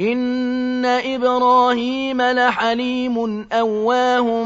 إِنَّ إِبْرَاهِيمَ لَحَلِيمٌ أَوَّاهٌ